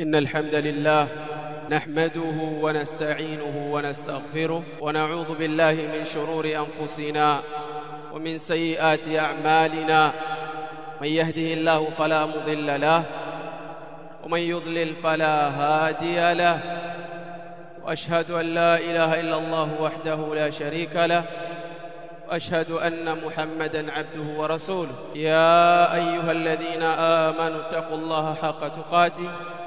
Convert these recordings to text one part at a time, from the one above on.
إن الحمد لله نحمده ونستعينه ونستغفره ونعوذ بالله من شرور أنفسنا ومن سيئات أعمالنا. من يهده الله فلا مضل له ومن يضلل فلا هادي له وأشهد أن لا إله إلا الله وحده لا شريك له وأشهد أن محمدا عبده ورسوله. يا أيها الذين آمنوا اتقوا الله حق تقاته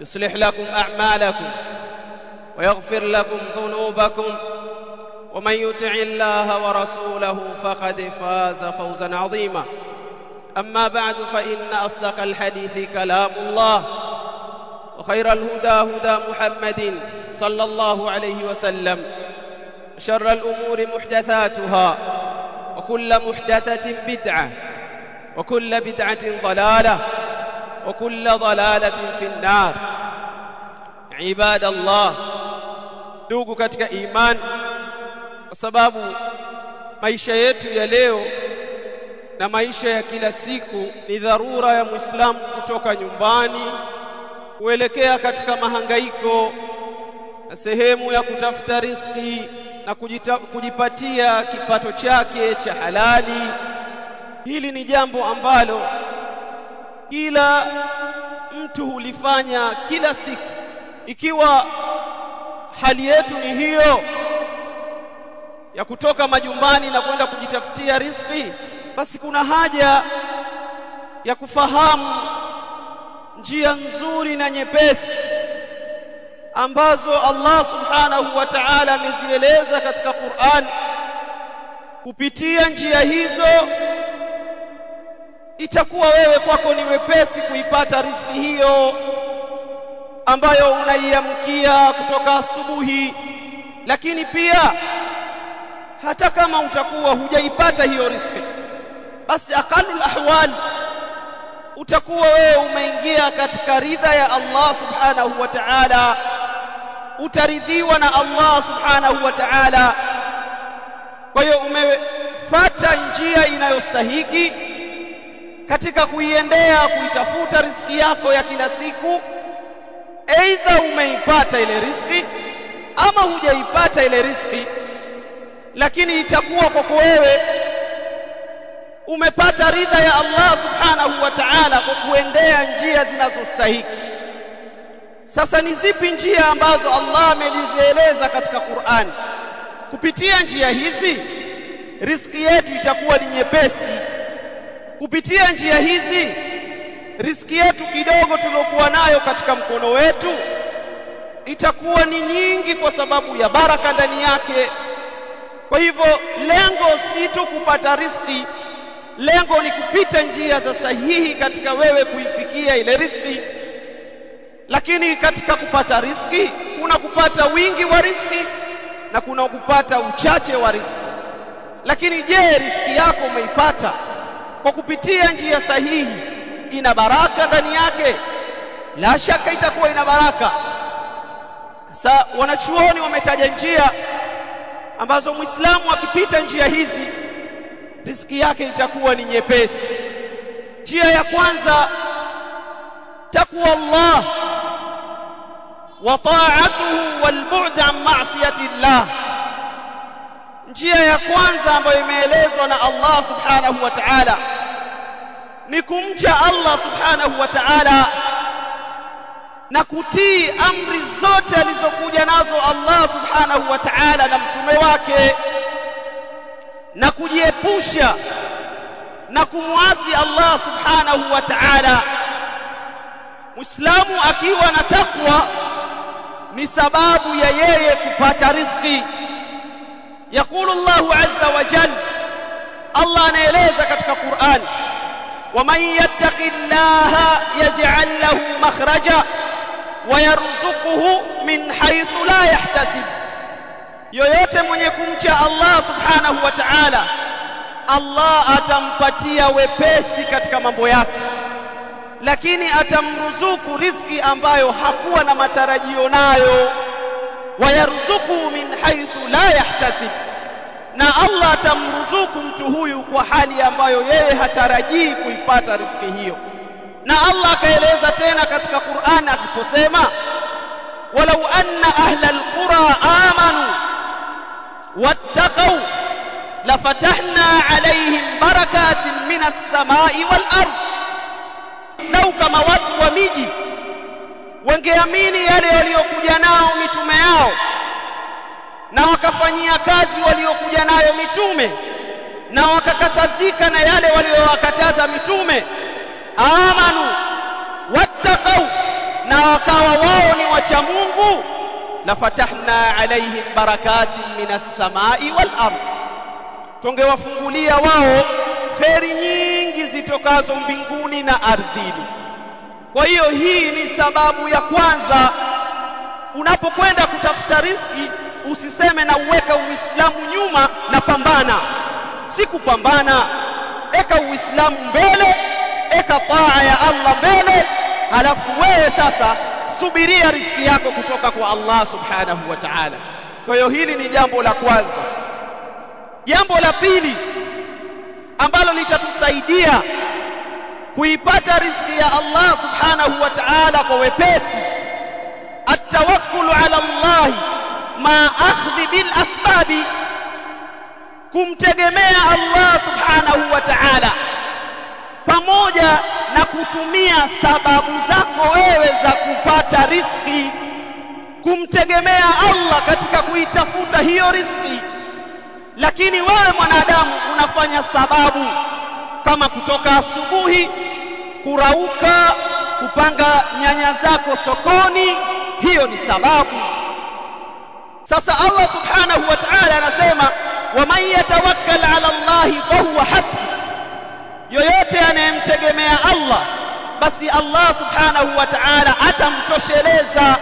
يصلح لكم أعمالكم ويغفر لكم ذنوبكم ومن يطع الله ورسوله فقد فاز فوزا عظيما. أما بعد فإن أصدق الحديث كلام الله وخير الهدى هدى محمد صلى الله عليه وسلم شر الأمور محدثاتها وكل محدثة بدعة وكل بدعة ضلالة وكل ضلالة في النار عباد الله ndugu katika iman kwa sababu maisha yetu ya leo na maisha ya kila siku ni dharura ya Muislamu kutoka nyumbani kuelekea katika mahangaiko na sehemu ya kutafuta riziki na kujita, kujipatia kipato chake cha halali. Hili ni jambo ambalo kila mtu hulifanya kila siku. Ikiwa hali yetu ni hiyo ya kutoka majumbani na kwenda kujitafutia riziki, basi kuna haja ya kufahamu njia nzuri na nyepesi ambazo Allah subhanahu wa ta'ala amezieleza katika Qur'an kupitia njia hizo itakuwa wewe kwako ni wepesi kuipata riziki hiyo ambayo unaiamkia kutoka asubuhi. Lakini pia hata kama utakuwa hujaipata hiyo riziki basi aqallul ahwal utakuwa wewe umeingia katika ridha ya Allah subhanahu wa ta'ala. Utaridhiwa na Allah subhanahu wa ta'ala. Kwa hiyo umefuata njia inayostahiki katika kuiendea kuitafuta riziki yako ya kila siku aidha umeipata ile riziki ama hujaipata ile riziki lakini itakuwa kwako wewe umepata ridha ya Allah subhanahu wa ta'ala kwa kuendea njia zinazostahiki. Sasa ni zipi njia ambazo Allah amelizieleza katika Qur'an? Kupitia njia hizi riziki yetu itakuwa ni nyepesi kupitia njia hizi riski yetu kidogo tulokuwa nayo katika mkono wetu itakuwa ni nyingi kwa sababu ya baraka ndani yake kwa hivyo lengo si tu kupata riski, lengo ni kupita njia za sahihi katika wewe kuifikia ile riski. lakini katika kupata riski kuna kupata wingi wa riski na kuna kupata uchache wa riski. lakini je riski yako umeipata kwa kupitia njia sahihi ina baraka ndani yake. La shaka itakuwa ina baraka. Sasa wanachuoni wametaja njia ambazo muislamu akipita njia hizi riziki yake itakuwa ni nyepesi. Njia ya kwanza takwa Allah wa ta'atuhu wal bu'd an ma'siyati Allah njia ya kwanza ambayo imeelezwa na Allah subhanahu wa ta'ala ni kumcha Allah subhanahu wa ta'ala na kutii amri zote alizokuja nazo Allah subhanahu wa ta'ala na mtume wake na kujiepusha na kumwasi Allah subhanahu wa ta'ala. Muislamu akiwa na takwa ni sababu ya yeye kupata riziki yakulu Allah azza wa jalla Allah anaeleza katika Qur'an ومن يتق الله يجعل له مخرجا wayarzuquhu min haythu la yahtasib yoyote mwenye kumcha Allah subhanahu wa ta'ala Allah atampatia wepesi katika mambo yake lakini atamruzuku riziki ambayo hakuwa na matarajio nayo wayarzuku min haythu la yahtasib na Allah atamruzuku mtu huyu kwa hali ambayo yeye hatarajii kuipata riziki hiyo. Na Allah akaeleza tena katika Qur'an akiposema walau anna ahla alqura amanu wattaqu lafatahna alaihim barakatin minas samai wal ardh lau kama watu wa miji wangeamini yale waliokuja nao mitume yao na wakafanyia kazi waliokuja nayo mitume na wakakatazika na yale waliowakataza mitume. Amanu wattaqau na wakawa wao ni wacha Mungu. La fatahna alaihim barakatin minas samai wal ardh tungewafungulia wao kheri nyingi zitokazo mbinguni na ardhini kwa hiyo hii ni sababu ya kwanza unapokwenda kutafuta riski usiseme na uweka uislamu nyuma na pambana. Si kupambana. Eka uislamu mbele eka taa ya Allah mbele halafu wewe sasa subiria riski yako kutoka kwa Allah subhanahu wa ta'ala. Kwa hiyo hili ni jambo la kwanza. Jambo la pili ambalo litatusaidia kuipata riziki ya Allah subhanahu wa ta'ala kwa wepesi. At-tawakkul ala Allah ma akhdhi bil asbabi kumtegemea Allah subhanahu wa ta'ala. Pamoja na kutumia sababu zako wewe za kupata riziki kumtegemea Allah katika kuitafuta hiyo riziki. Lakini wewe mwanadamu unafanya sababu kama kutoka asubuhi kurauka kupanga nyanya zako sokoni. Hiyo ni sababu. Sasa Allah subhanahu wa ta'ala anasema waman yatawakkal ala Allah fahuwa hasbu yoyote anayemtegemea Allah basi Allah subhanahu wa ta'ala atamtosheleza.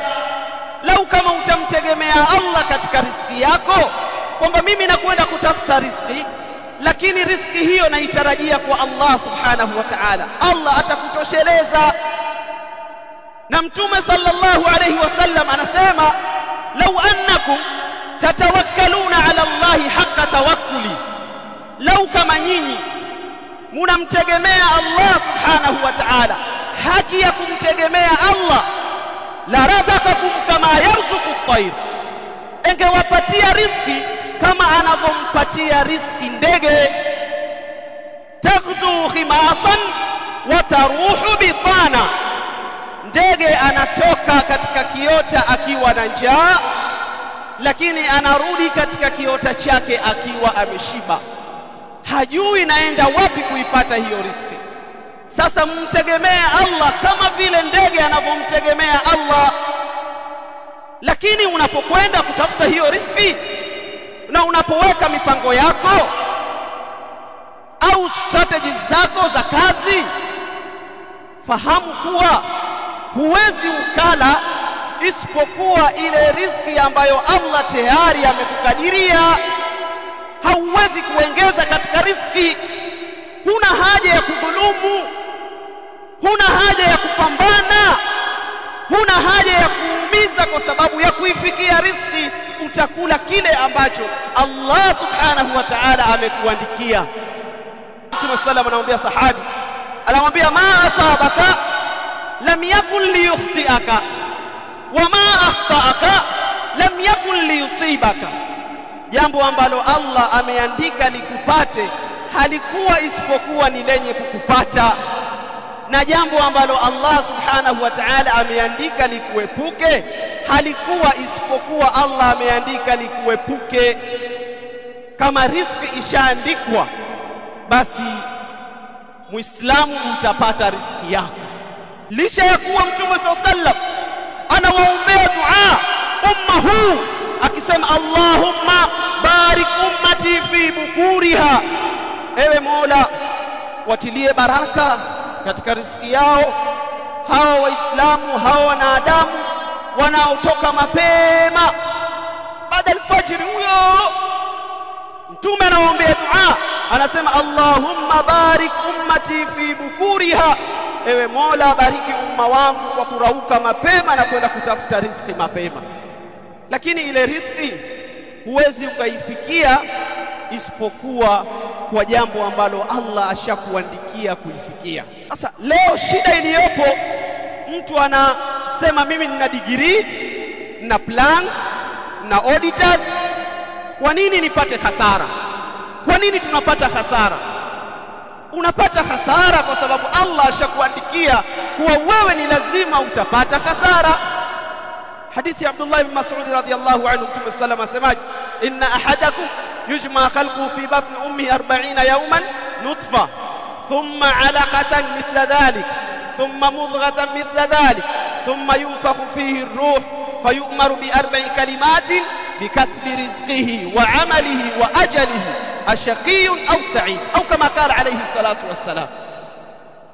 Lau kama utamtegemea Allah katika riziki yako kwamba mimi nakwenda kutafuta riziki lakini riziki hiyo naitarajia kwa Allah subhanahu wa ta'ala. Allah atakutosheleza. Na mtume sallallahu alayhi wasallam anasema lau annakum tatawakkaluna ala Allah haqqa tawakkuli. Lau kama nyinyi munamtegemea Allah subhanahu wa ta'ala haki ya kumtegemea Allah la razaqakum kama yarzuqu at-tayr. Engewapatia riziki kama anavyompatia riski ndege. Taghdhu khimasan wa taruhu bitana. Ndege anatoka katika kiota akiwa na njaa lakini anarudi katika kiota chake akiwa ameshiba. Hajui naenda wapi kuipata hiyo riski. Sasa mtegemee Allah kama vile ndege anavyomtegemea Allah. Lakini unapokwenda kutafuta hiyo riziki na unapoweka mipango yako au strategies zako za kazi fahamu kuwa huwezi ukala isipokuwa ile riziki ambayo Allah tayari amekukadiria hauwezi kuongeza katika riziki. Huna haja ya kudhulumu huna haja ya kupambana huna haja ya kuumiza kwa sababu ya kuifikia riziki utakula kile ambacho Allah subhanahu wa ta'ala amekuandikia. Mtume sallam anamwambia sahabi anamwambia ma asabaka lam yakun liyukhtiaka wa ma akhta'aka lam yakun liyusibaka. Jambo ambalo Allah ameandika likupate halikuwa isipokuwa ni lenye kukupata na jambo ambalo Allah subhanahu wa ta'ala ameandika likuepuke? Halikuwa isipokuwa Allah ameandika likuepuke. Kama riziki ishaandikwa basi muislamu utapata riziki yako. Licha ya kuwa mtume sallam anawaombea dua umma huu akisema Allahumma barik ummati fi bukuriha. Ewe Mola watilie baraka katika riziki yao hawa waislamu hawa wanadamu wanaotoka mapema. Baada alfajiri huyo mtume anaombea dua anasema Allahumma barik ummati fi bukuriha. Ewe Mola bariki umma wangu kwa kurauka mapema na kwenda kutafuta riziki mapema. Lakini ile riziki huwezi ukaifikia isipokuwa kwa jambo ambalo Allah ashakuandikia kuifikia sasa leo shida iliyopo mtu anasema mimi nina degree na plans na auditors. Kwa nini nipate hasara? Kwa nini tunapata hasara? Unapata hasara kwa sababu Allah ashakuandikia kuwa wewe ni lazima utapata hasara. Hadithi ya Abdullah ibn Mas'ud radhiyallahu anhu Mtume sallam asemaje إن أحدكم يجمع خلقه في بطن أمه أربعين يوما نطفة ثم علقة مثل ذلك ثم مضغة مثل ذلك ثم ينفخ فيه الروح فيؤمر بأربع كلمات بكتب رزقه وعمله وأجله أشقي أو سعيد أو كما قال عليه الصلاة والسلام.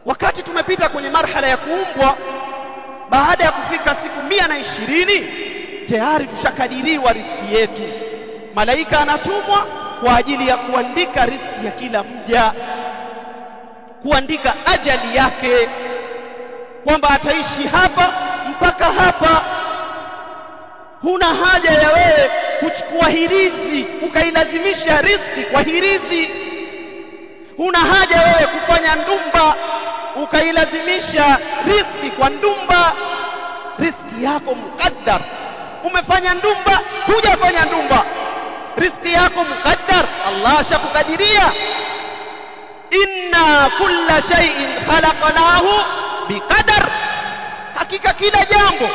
wakati tumepita kwenye marhala ya kuumbwa baada ya kufika siku mia na ishirini tayari tushakadiriwa riski yetu. Malaika anatumwa kwa ajili ya kuandika riski ya kila mja kuandika ajali yake kwamba ataishi hapa mpaka hapa. Huna haja ya wewe kuchukua hirizi ukailazimisha riski kwa hirizi. Huna haja wewe kufanya ndumba ukailazimisha riski kwa ndumba. Riski yako mukaddar umefanya ndumba hujafanya ndumba riski yako mukaddar Allah ashakukadiria. Inna kulla shay'in khalaqnahu biqadar. Hakika kila jambo.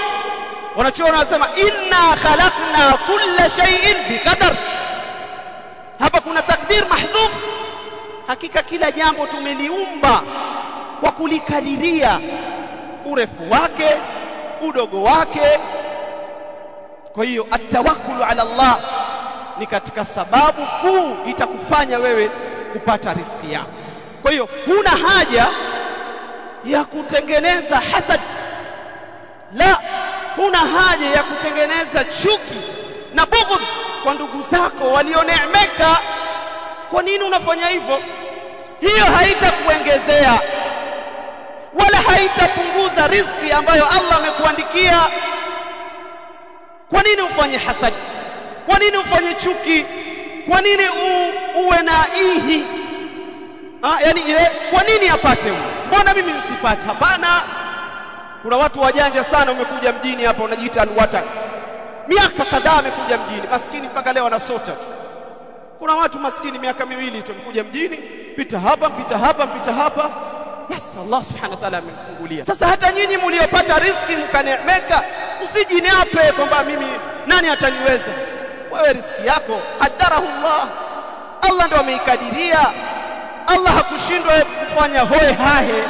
Wanachoona wanasema inna khalaqna kulla shay'in biqadar. Hapa kuna takdir mahdhuf. Hakika kila jambo tumeliumba kwa kulikadiria urefu wake udogo wake. Kwa hiyo atawakkulu ala Allah ni katika sababu kuu itakufanya wewe kupata riski yako. Kwa hiyo huna haja ya kutengeneza hasad. La huna haja ya kutengeneza chuki na bughd kwa ndugu zako walioneemeka. Kwa nini unafanya hivyo? Hiyo haitakuongezea wala haitapunguza riziki ambayo Allah amekuandikia. Kwa nini ufanye hasad kwa nini ufanye chuki? Kwa nini uwe na ihi? Ah yani ile kwa nini apate huyo mbona mimi nisipate hapana. Kuna watu wajanja sana umekuja mjini hapa unajiita alwatan miaka kadhaa amekuja mjini maskini mpaka leo anasota tu. Kuna watu maskini miaka miwili tu amekuja mjini pita hapa pita hapa pita hapa. Basi Allah subhanahu wa ta'ala amemfungulia. Sasa hata nyinyi mliopata riziki mkaneemeka usijiniape kwamba mimi nani ataniweza wewe riziki yako. Adarahu Allah. Allah ndo ameikadiria. Allah hakushindwa kufanya hoe hahe.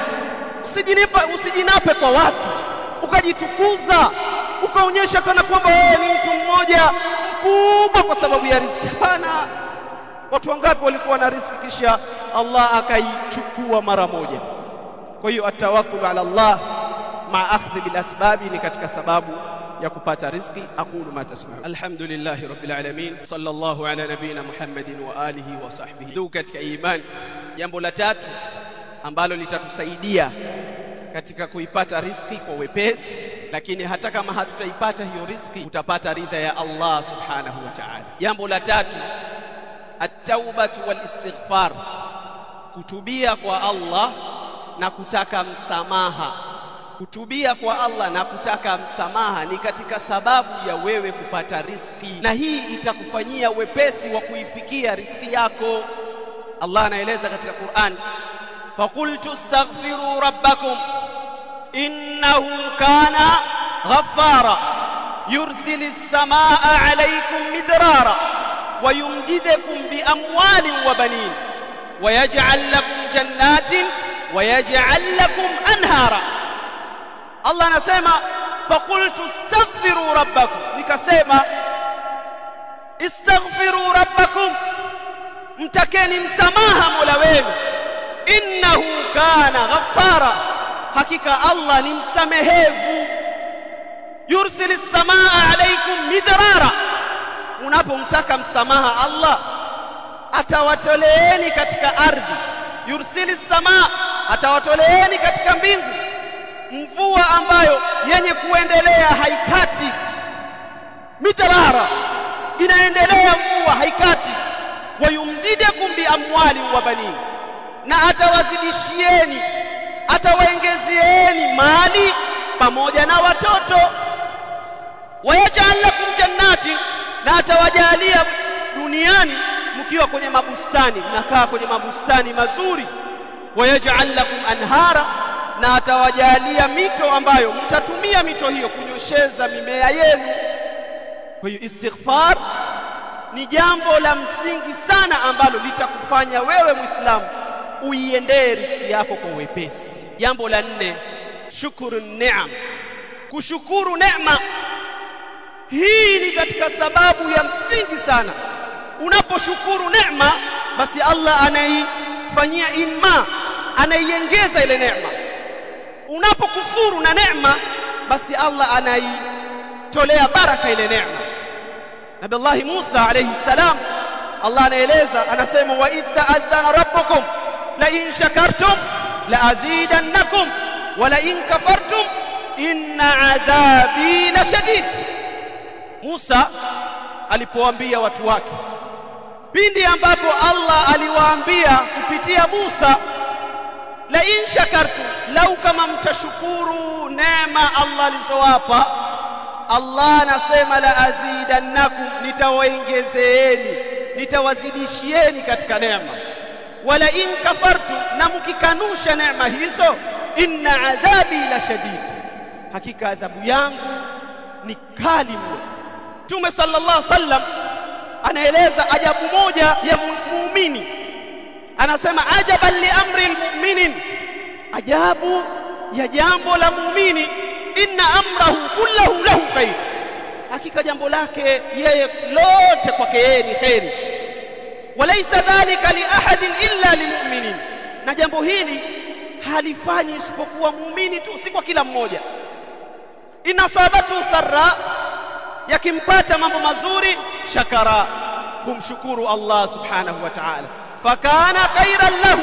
Usijinipa usijinape kwa watu. Ukajitukuza. Ukaonyesha kana kwamba wewe ni mtu mmoja mkubwa kwa sababu ya riziki. Hapana. Watu wangapi walikuwa na riziki kisha Allah akaichukua mara moja? Kwa hiyo atawakkul ala Allah ma akhdhi bil asbabi ni katika sababu ya kupata riziki aqulu ma tasma'un. Alhamdulillahi rabbil alamin sallallahu ala nabina muhammadin wa alihi wa sahbihi. Ndugu katika imani jambo la tatu ambalo litatusaidia katika kuipata riziki kwa wepesi lakini hata kama hatutaipata hiyo riziki utapata ridha ya Allah subhanahu wa ta'ala. Jambo la tatu at-taubatu wal istighfar kutubia kwa Allah na kutaka msamaha Kutubia kwa Allah na kutaka msamaha ni katika sababu ya wewe kupata riziki, na hii itakufanyia wepesi wa kuifikia riziki yako. Allah anaeleza katika Qur'an, faqultu astaghfiru rabbakum innahu kana ghaffara yursili samaa alaykum midrara wa yumdidakum bi amwalin wa banin wa yaj'al lakum jannatin wa yaj'al lakum anhara Allah anasema faqultu astaghfiru rabbakum. Nikasema istaghfiru rabbakum mtakeni msamaha Mola wenu. Innahu kana ghaffara. Hakika Allah ni msamehevu. Yursil as-samaa alaykum midrara. Unapomtaka msamaha Allah atawatoleeni katika ardhi. Yursili samaa atawatoleeni katika mbingu mvua ambayo yenye kuendelea haikati. Mitarara inaendelea mvua haikati. Wayumdidakum biamwali wa banin na atawazidishieni atawaongezeeni mali pamoja na watoto. Wayaj'al lakum jannati na atawajalia duniani mkiwa kwenye mabustani mnakaa kwenye mabustani mazuri. Wayaj'al lakum anhara na atawajalia mito ambayo mtatumia mito hiyo kunyosheza mimea yenu. Kwa hiyo istighfar ni jambo la msingi sana ambalo litakufanya wewe Muislamu uiendee riziki yako kwa wepesi. Jambo la nne shukuru ni'am kushukuru neema hii ni katika sababu ya msingi sana. Unaposhukuru neema basi Allah anaifanyia inma anaiongeza ile neema unapokufuru na neema basi Allah anaitolea baraka ile neema. Nabii Allah Musa alayhi salam Allah anaeleza anasema wa idha adhana rabbukum la in shakartum la azidannakum wa la in kafartum inna adhabi la shadid. Musa alipoambia watu wake pindi ambapo Allah aliwaambia kupitia Musa la in shakartu lau kama mtashukuru neema Allah alizowapa Allah anasema la azidannakum nitawaongezeeni nitawazidishieni katika neema. Wala in kafartu na mkikanusha neema hizo inna adhabi la shadid. Hakika adhabu yangu ni kali mno. Mtume sallallahu sallam anaeleza ajabu moja ya muumini. Anasema ajaban li amri ajabu ya jambo la muumini inna amrahu kullahu lahu khair. Hakika jambo lake yeye lote kwake yeye ni khairi walaysa dhalika li ahadin illa lilmu'minin na jambo hili halifanyi isipokuwa muumini tu si kwa kila mmoja. Inasabatu sarra yakimpata mambo mazuri shakara kumshukuru Allah subhanahu wa ta'ala. Fakana khairan lahu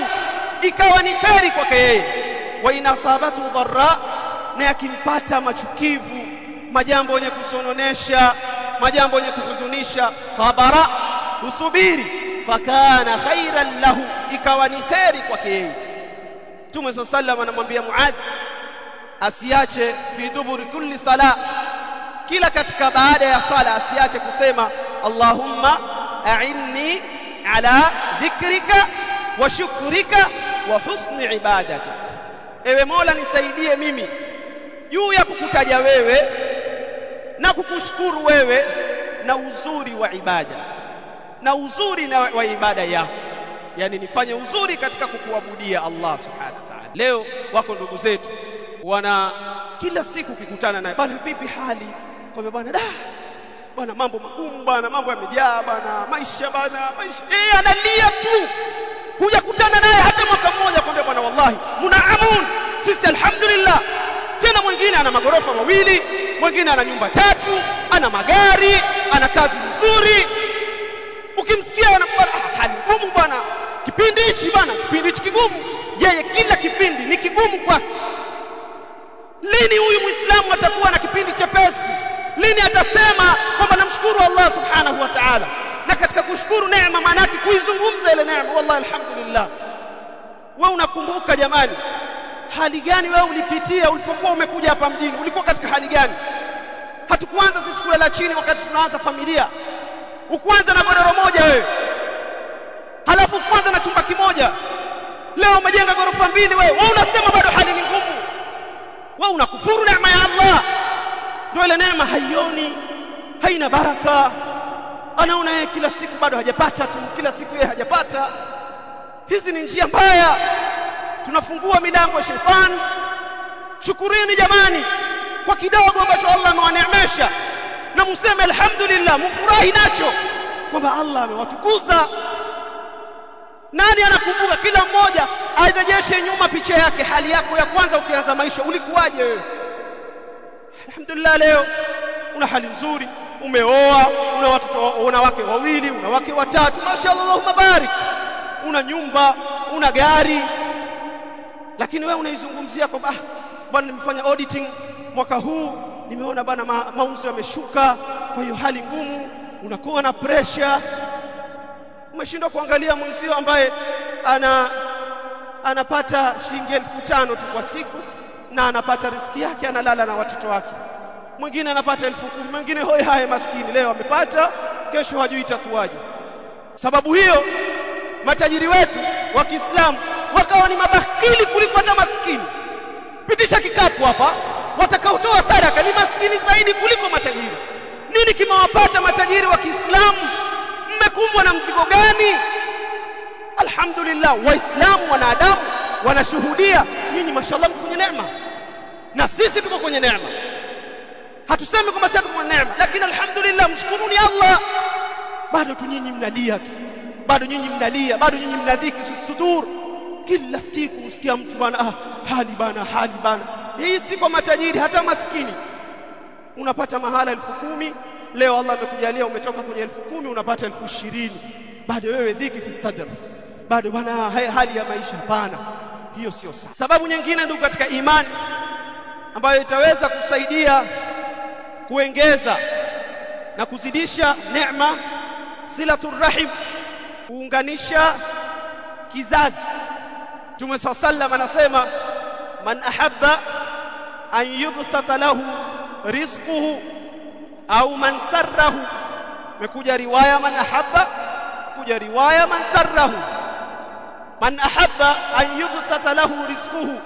ikawa ni khairi kwake yeye wa inasabatu dharra na yakimpata machukivu majambo yenye kusononesha majambo yenye kuhuzunisha sabara usubiri fakana khairan lahu ikawa ni khairi kwake yeye. Mtume sallallahu anamwambia Muadh asiache fi duburi kulli sala. Kila katika baada ya sala asiache kusema Allahumma a'inni ala dhikrika wa shukrika wa husni ibadatik ewe Mola nisaidie mimi. Juu ya kukutaja wewe na kukushukuru wewe na uzuri wa ibada. Na uzuri na wa ibada yako. Yani nifanye uzuri katika kukuabudia Allah subhanahu wa ta'ala. Leo wako ndugu zetu. Wana kila siku ukikutana naye bana vipi hali? Kwamba bwana da bwana mambo magumu bwana mambo yamejaa bwana maisha bwana maisha. Eh analia tu hujakutana naye hata mwaka mmoja kwambia bwana wallahi munaamun. Sisi alhamdulillah. Tena mwingine ana magorofa mawili mwingine ana nyumba tatu ana magari ana kazi nzuri. Ukimsikia anakuwa ah, hali ngumu bwana. Kipindi hichi bwana kipindi hichi kigumu. Yeye kila kipindi ni kigumu kwake. Lini huyu muislamu atakuwa na kipindi chepesi? Lini atasema kwamba namshukuru Allah subhanahu wa ta'ala na katika kushukuru neema maana yake kuizungumza ile neema wallahi alhamdulillah. Wewe unakumbuka jamani hali gani wewe ulipitia ulipokuwa umekuja hapa mjini? Ulikuwa katika hali gani? Hatukuanza sisi kulala chini wakati tunaanza familia. Ukuanza na godoro moja wewe. Halafu kwanza na chumba kimoja. Leo umejenga gorofa mbili wewe. Wewe unasema bado hali ni ngumu. Wewe unakufuru neema ya Allah. Ndio ile neema haioni haina baraka anaona yeye kila siku bado hajapata tu kila siku yeye hajapata. Hizi ni njia mbaya. Tunafungua milango ya shetani. Shukurini jamani kwa kidogo ambacho Allah amewaneemesha. Na museme alhamdulillah mfurahi nacho kwamba Allah amewatukuza. Nani anakumbuka kila mmoja arejeshe nyuma picha yake hali yako ya kwanza ukianza maisha ulikuwaje? Wewe alhamdulillah leo una hali nzuri umeoa una watoto una wake wawili una wake watatu. Mashallah mabarik. Barik una nyumba una gari. Lakini wewe unaizungumzia kwamba ah bwana nimefanya auditing mwaka huu nimeona bwana ma, mauzo yameshuka kwa hiyo hali ngumu unakuwa na pressure. Umeshindwa kuangalia mwenzio ambaye ana anapata shilingi elfu tano tu kwa siku na anapata riski yake analala na watoto wake mwingine anapata elfu kumi mwingine hoi haya maskini. Leo amepata kesho hajui itakuwaje. Sababu hiyo matajiri wetu wa Kiislamu wakawa ni mabakili kuliko hata maskini. Pitisha kikapu hapa watakaotoa sadaka ni maskini zaidi kuliko matajiri. Nini kimewapata matajiri wa Kiislamu? Mmekumbwa na mzigo gani? Alhamdulillah waislamu wanadamu wanashuhudia. Nyinyi mashallah mko kwenye neema. Na sisi tuko kwenye neema hatusemi kwamba sisi tuko neema lakini alhamdulillah mshukuruni Allah. Bado tu nyinyi mnalia tu bado nyinyi mnalia bado nyinyi mnadhiki sudur. Kila siku usikia mtu bana ah, hali bana hali bana hii si kwa matajiri hata maskini. Unapata mahala elfu kumi leo Allah amekujalia umetoka kwenye elfu kumi unapata elfu ishirini. Bado wewe dhiki fi sadr. Bado bwana hali ya maisha hapana. Hiyo sio sawa. Sababu nyingine ndugu katika imani ambayo itaweza kusaidia kuongeza na kuzidisha neema silatul rahim kuunganisha kizazi. Mtume sallam anasema man ahabba an yubsata lahu rizquhu au man sarrahu. Mekuja riwaya man ahabba kuja riwaya man sarrahu. Man ahabba an yubsata lahu rizquhu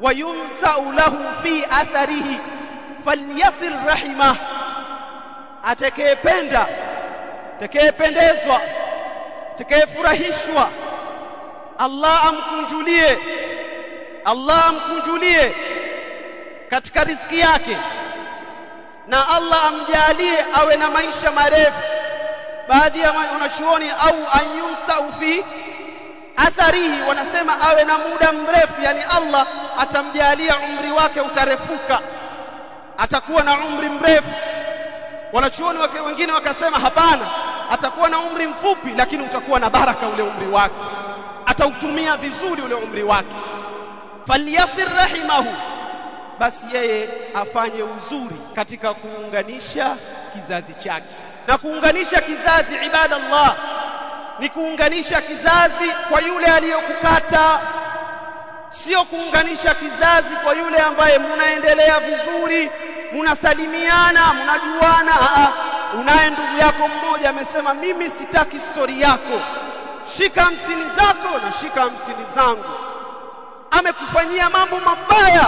wa yunsa'u lahu fi atharihi falyasil rahima. Atakayependa atakayependezwa atakayefurahishwa Allah amkunjulie Allah amkunjulie katika riziki yake. Na Allah amjalie awe na maisha marefu. Baadhi ya wanachuoni au anyusa ufi atharihi wanasema awe na muda mrefu. Yani Allah atamjalia umri wake utarefuka atakuwa na umri mrefu. Wanachuoni wengine wakasema hapana atakuwa na umri mfupi lakini utakuwa na baraka ule umri wake. Atautumia vizuri ule umri wake. Falyasir rahimahu. Basi yeye afanye uzuri katika kuunganisha kizazi chake. Na kuunganisha kizazi ibada ibadallah ni kuunganisha kizazi kwa yule aliyokukata. Sio kuunganisha kizazi kwa yule ambaye munaendelea vizuri munasalimiana munajuana. Unaye ndugu yako mmoja amesema mimi sitaki stori yako. Shika hamsini zako na shika hamsini zangu. Amekufanyia mambo mabaya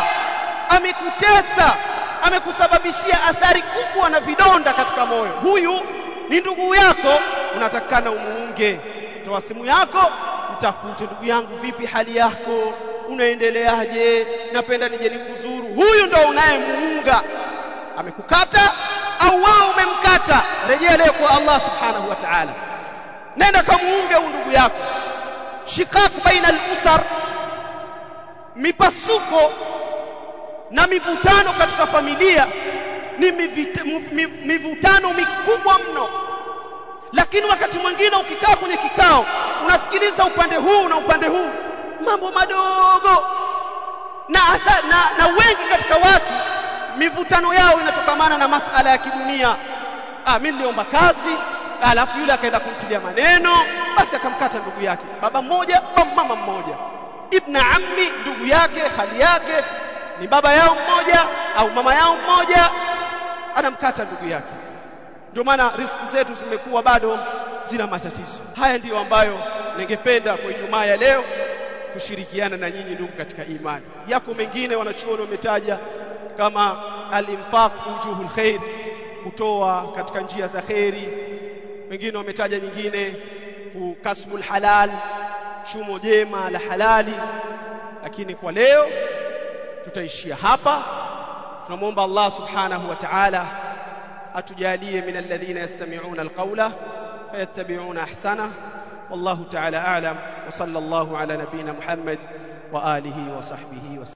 amekutesa amekusababishia athari kubwa na vidonda katika moyo. Huyu ni ndugu yako unatakana umuunge. Toa simu yako mtafute ndugu yangu vipi hali yako? Unaendeleaje? Napenda nije nikuzuru. Huyu ndo unayemuunga amekukata au wao umemkata rejea leo kwa Allah subhanahu wa ta'ala. Nenda kamuunge huyu ndugu yako. Shikak baina al-usar mipasuko na mivutano katika familia ni mivutano mikubwa mno. Lakini wakati mwingine ukikaa kwenye kikao unasikiliza upande huu na upande huu. Mambo madogo. Na, na, na wengi katika watu mivutano yao inatokamana na masala ya kidunia. Ah mimi niliomba kazi alafu yule akaenda kumtilia maneno basi akamkata ndugu yake. Baba mmoja mama mmoja. Ibna ammi ndugu yake hali yake ni baba yao mmoja au mama yao mmoja anamkata ndugu yake. Ndio maana riski zetu zimekuwa bado zina matatizo. Haya ndiyo ambayo ningependa kwa Ijumaa ya leo kushirikiana na nyinyi ndugu katika imani. Yako mengine wanachuoni wametaja kama al-infaq wujuhul khair kutoa katika njia za khairi wengine wametaja nyingine kukasbul halal chumo jema la halali. Lakini kwa leo tutaishia hapa. Tunamwomba Allah subhanahu wa ta'ala atujalie min alladhina yastami'una alqawla fayattabi'una ahsana. Wallahu ta'ala a'lam. Wa sallallahu ala nabiyyina Muhammad wa alihi wa sahbihi wa